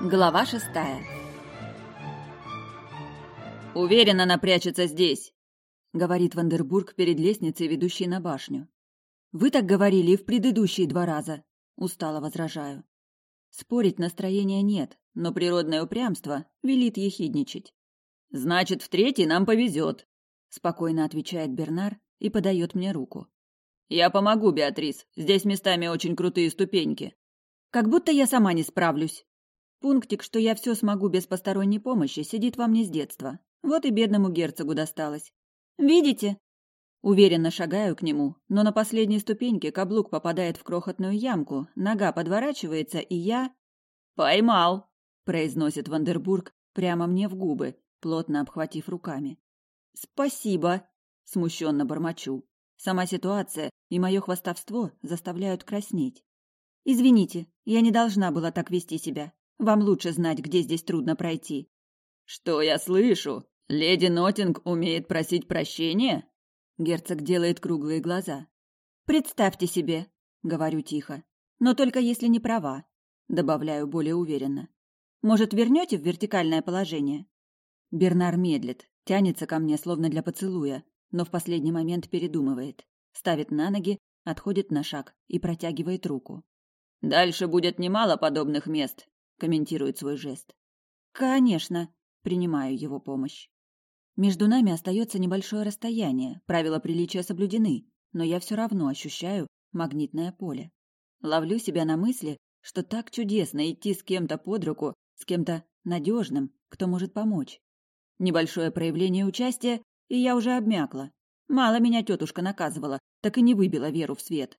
Глава шестая. «Уверен, она прячется здесь», — говорит Вандербург перед лестницей, ведущей на башню. «Вы так говорили и в предыдущие два раза», — устало возражаю. Спорить настроения нет, но природное упрямство велит ехидничать. «Значит, в третий нам повезет», — спокойно отвечает Бернар и подает мне руку. «Я помогу, Беатрис. Здесь местами очень крутые ступеньки». «Как будто я сама не справлюсь», Пунктик, что я все смогу без посторонней помощи, сидит во мне с детства. Вот и бедному герцогу досталось. Видите? Уверенно шагаю к нему, но на последней ступеньке каблук попадает в крохотную ямку, нога подворачивается, и я... «Поймал!» – произносит Вандербург прямо мне в губы, плотно обхватив руками. «Спасибо!» – смущенно бормочу. Сама ситуация и мое хвастовство заставляют краснеть. «Извините, я не должна была так вести себя. Вам лучше знать, где здесь трудно пройти. Что я слышу? Леди Нотинг умеет просить прощения? Герцог делает круглые глаза. Представьте себе, говорю тихо. Но только если не права, добавляю более уверенно. Может, вернете в вертикальное положение? Бернар медлит, тянется ко мне словно для поцелуя, но в последний момент передумывает. Ставит на ноги, отходит на шаг и протягивает руку. Дальше будет немало подобных мест, комментирует свой жест. Конечно, принимаю его помощь. Между нами остается небольшое расстояние, правила приличия соблюдены, но я все равно ощущаю магнитное поле. Ловлю себя на мысли, что так чудесно идти с кем-то под руку, с кем-то надежным, кто может помочь. Небольшое проявление участия, и я уже обмякла. Мало меня тетушка наказывала, так и не выбила веру в свет.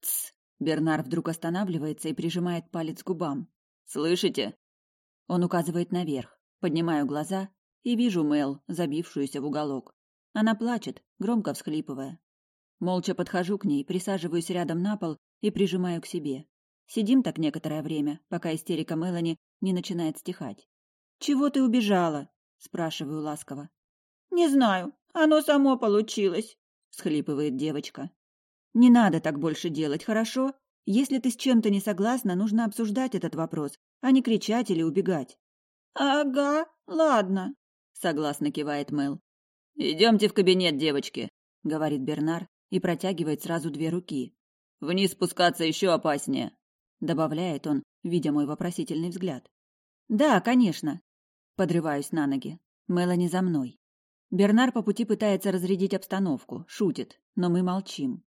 Тсс! Бернар вдруг останавливается и прижимает палец к губам. Слышите? Он указывает наверх. Поднимаю глаза и вижу Мел, забившуюся в уголок. Она плачет, громко всхлипывая. Молча подхожу к ней, присаживаюсь рядом на пол и прижимаю к себе. Сидим так некоторое время, пока истерика Мелани не начинает стихать. «Чего ты убежала?» – спрашиваю ласково. «Не знаю, оно само получилось», – всхлипывает девочка. «Не надо так больше делать, хорошо? Если ты с чем-то не согласна, нужно обсуждать этот вопрос, а не кричать или убегать. Ага, ладно, согласно кивает Мэл. Идемте в кабинет, девочки, говорит Бернар и протягивает сразу две руки. Вниз спускаться еще опаснее, добавляет он, видя мой вопросительный взгляд. Да, конечно. Подрываюсь на ноги. Мелани за мной. Бернар по пути пытается разрядить обстановку, шутит, но мы молчим.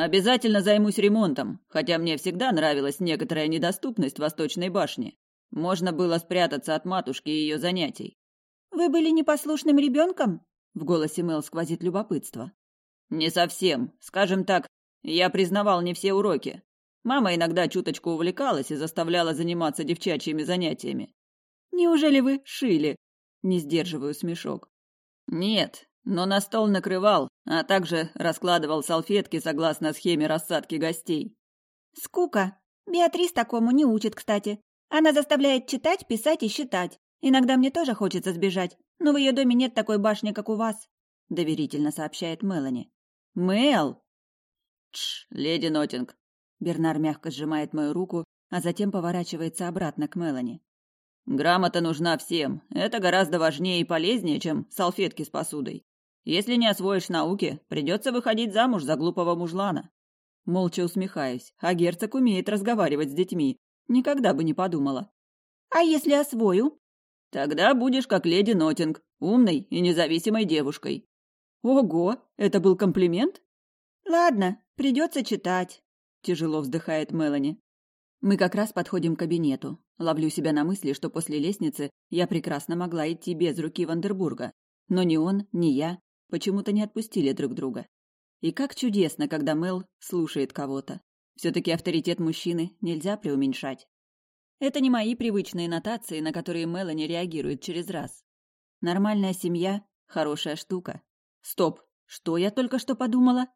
Обязательно займусь ремонтом, хотя мне всегда нравилась некоторая недоступность Восточной башни. Можно было спрятаться от матушки и ее занятий. Вы были непослушным ребенком? В голосе Мэл сквозит любопытство. Не совсем. Скажем так, я признавал не все уроки. Мама иногда чуточку увлекалась и заставляла заниматься девчачьими занятиями. Неужели вы шили? Не сдерживаю смешок. Нет, но на стол накрывал, а также раскладывал салфетки согласно схеме рассадки гостей. Скука. Беатрис такому не учит, кстати. Она заставляет читать, писать и считать. Иногда мне тоже хочется сбежать, но в ее доме нет такой башни, как у вас, доверительно сообщает Мелани. Мел. Тш, леди Нотинг. Бернар мягко сжимает мою руку, а затем поворачивается обратно к Мелани. Грамота нужна всем. Это гораздо важнее и полезнее, чем салфетки с посудой. Если не освоишь науки, придется выходить замуж за глупого мужлана. Молча усмехаюсь, а герцог умеет разговаривать с детьми. Никогда бы не подумала. А если освою? Тогда будешь как леди Нотинг, умной и независимой девушкой. Ого, это был комплимент? Ладно, придется читать. Тяжело вздыхает Мелани. Мы как раз подходим к кабинету. Ловлю себя на мысли, что после лестницы я прекрасно могла идти без руки Вандербурга. Но ни он, ни я почему-то не отпустили друг друга. И как чудесно, когда Мел слушает кого-то. Все-таки авторитет мужчины нельзя преуменьшать. Это не мои привычные нотации, на которые Мелани реагирует через раз. Нормальная семья – хорошая штука. Стоп, что я только что подумала?